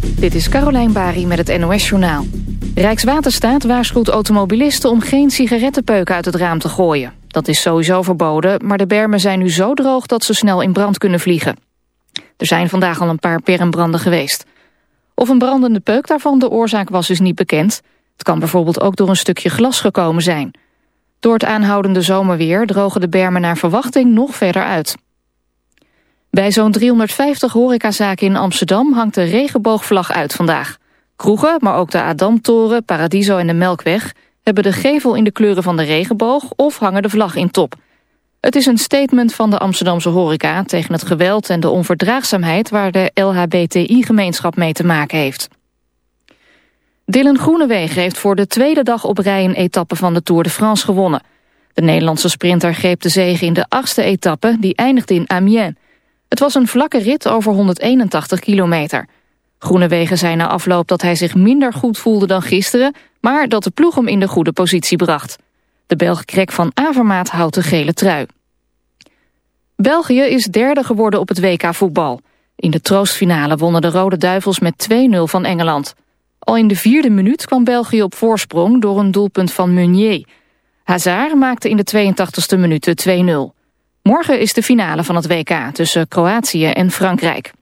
Dit is Carolijn Bari met het NOS Journaal. Rijkswaterstaat waarschuwt automobilisten om geen sigarettenpeuken uit het raam te gooien. Dat is sowieso verboden, maar de bermen zijn nu zo droog dat ze snel in brand kunnen vliegen. Er zijn vandaag al een paar bermbranden geweest. Of een brandende peuk daarvan de oorzaak was is niet bekend. Het kan bijvoorbeeld ook door een stukje glas gekomen zijn. Door het aanhoudende zomerweer drogen de bermen naar verwachting nog verder uit. Bij zo'n 350 horecazaken in Amsterdam hangt de regenboogvlag uit vandaag. Kroegen, maar ook de Adamtoren, Paradiso en de Melkweg... hebben de gevel in de kleuren van de regenboog of hangen de vlag in top. Het is een statement van de Amsterdamse horeca... tegen het geweld en de onverdraagzaamheid... waar de LHBTI-gemeenschap mee te maken heeft. Dylan Groenewegen heeft voor de tweede dag op rij... een etappe van de Tour de France gewonnen. De Nederlandse sprinter greep de zege in de achtste etappe... die eindigde in Amiens. Het was een vlakke rit over 181 kilometer. Groenewegen zei na afloop dat hij zich minder goed voelde dan gisteren... maar dat de ploeg hem in de goede positie bracht. De Belg Krek van Avermaat houdt de gele trui. België is derde geworden op het WK voetbal. In de troostfinale wonnen de Rode Duivels met 2-0 van Engeland. Al in de vierde minuut kwam België op voorsprong door een doelpunt van Meunier. Hazard maakte in de 82e minuut 2-0. Morgen is de finale van het WK tussen Kroatië en Frankrijk.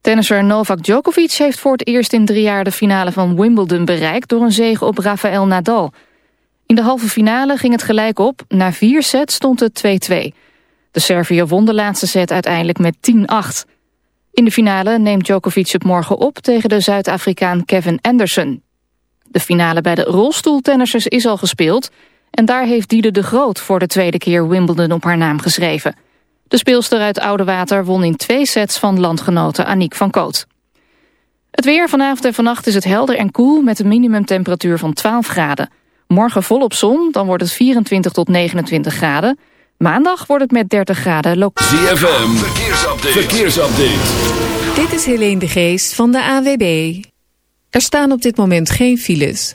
Tennisser Novak Djokovic heeft voor het eerst in drie jaar de finale van Wimbledon bereikt door een zege op Rafael Nadal. In de halve finale ging het gelijk op, na vier sets stond het 2-2. De Serviër won de laatste set uiteindelijk met 10-8. In de finale neemt Djokovic het morgen op tegen de Zuid-Afrikaan Kevin Anderson. De finale bij de rolstoeltennissers is al gespeeld... En daar heeft Diede de Groot voor de tweede keer Wimbledon op haar naam geschreven. De speelster uit Oudewater won in twee sets van landgenote Aniek van Koot. Het weer vanavond en vannacht is het helder en koel met een minimumtemperatuur van 12 graden. Morgen volop zon, dan wordt het 24 tot 29 graden. Maandag wordt het met 30 graden lokaal. ZFM, verkeersupdate. verkeersupdate. Dit is Helene de Geest van de AWB. Er staan op dit moment geen files.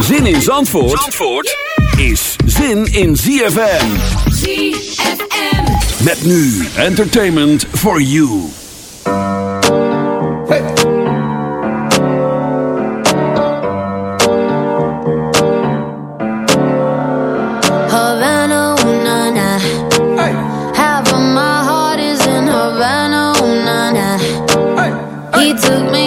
Zin in Zandvoort, Zandvoort yeah! is zin in ZFM. ZFM. Met nu entertainment for you. Hey. Havana, ooh, na, na. Hey. Half of my heart is in Havana, ooh, na, na. Hey. He took me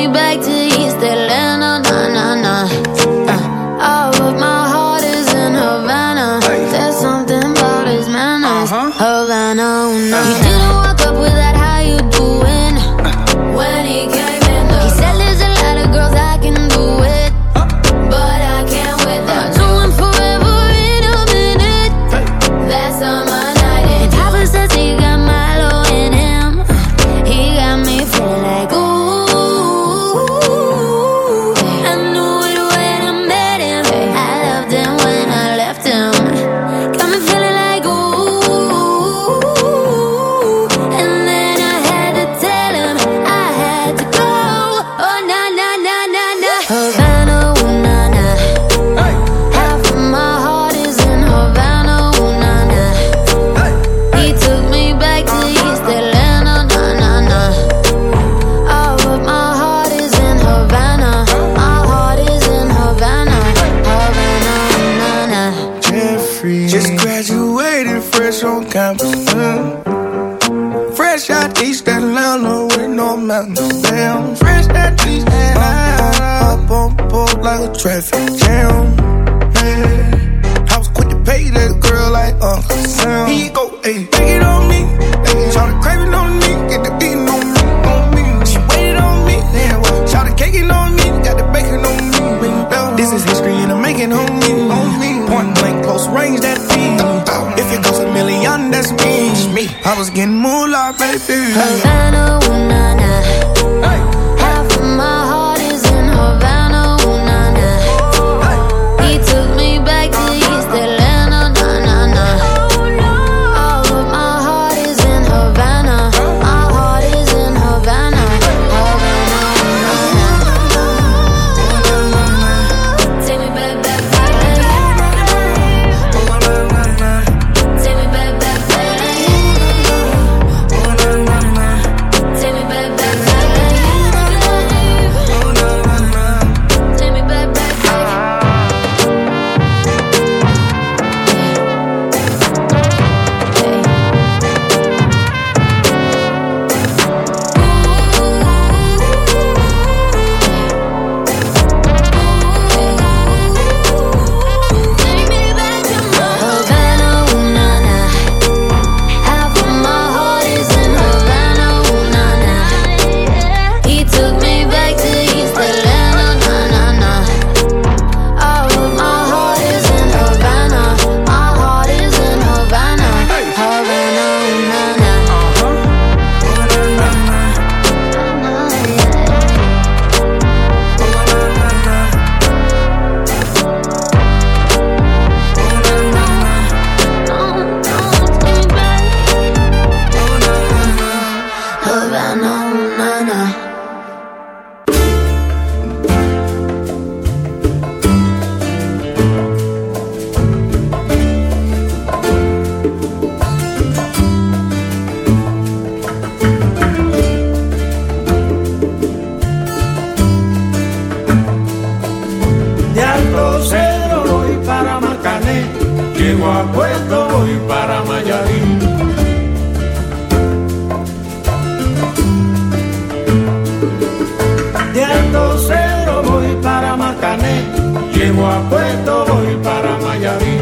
llego a Puerto voy para Mayaví.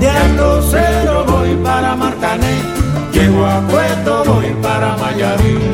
De Alto Cero voy para Marcané, llego a Puerto voy para Mayaví.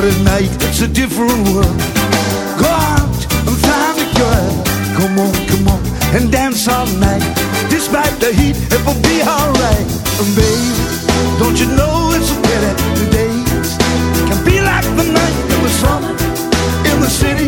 But at night, it's a different world. Go out and find a girl. Come on, come on, and dance all night. Despite the heat, it will be alright. And baby, don't you know it's a pity the days can be like the night in the summer, in the city,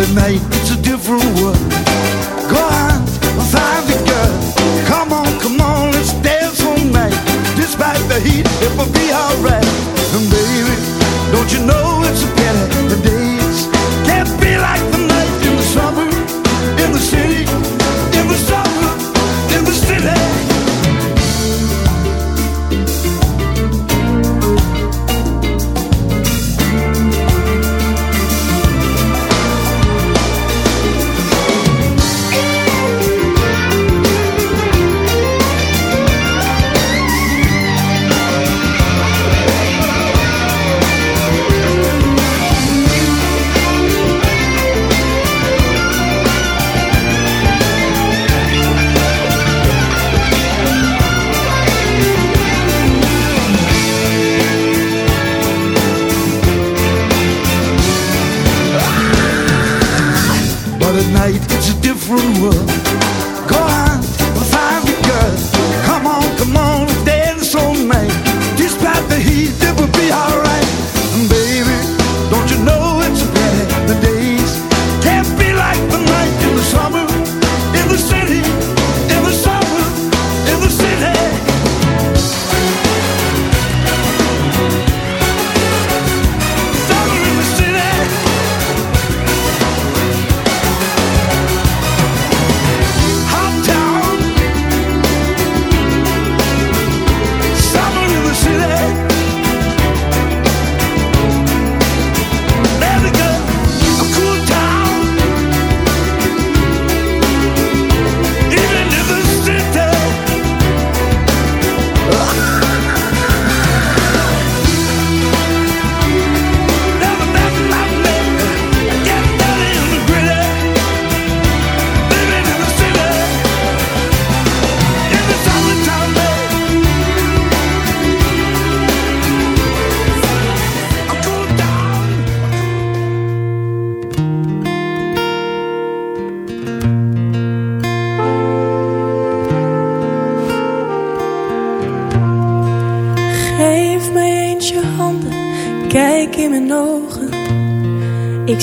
at night, it's a different world. Go on, find the girl. Come on, come on, let's dance all night. Despite the heat, it will be alright. And baby, don't you know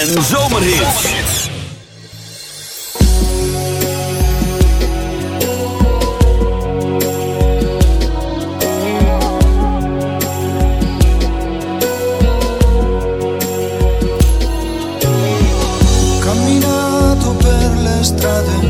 En zomerhits. Camminato per le strade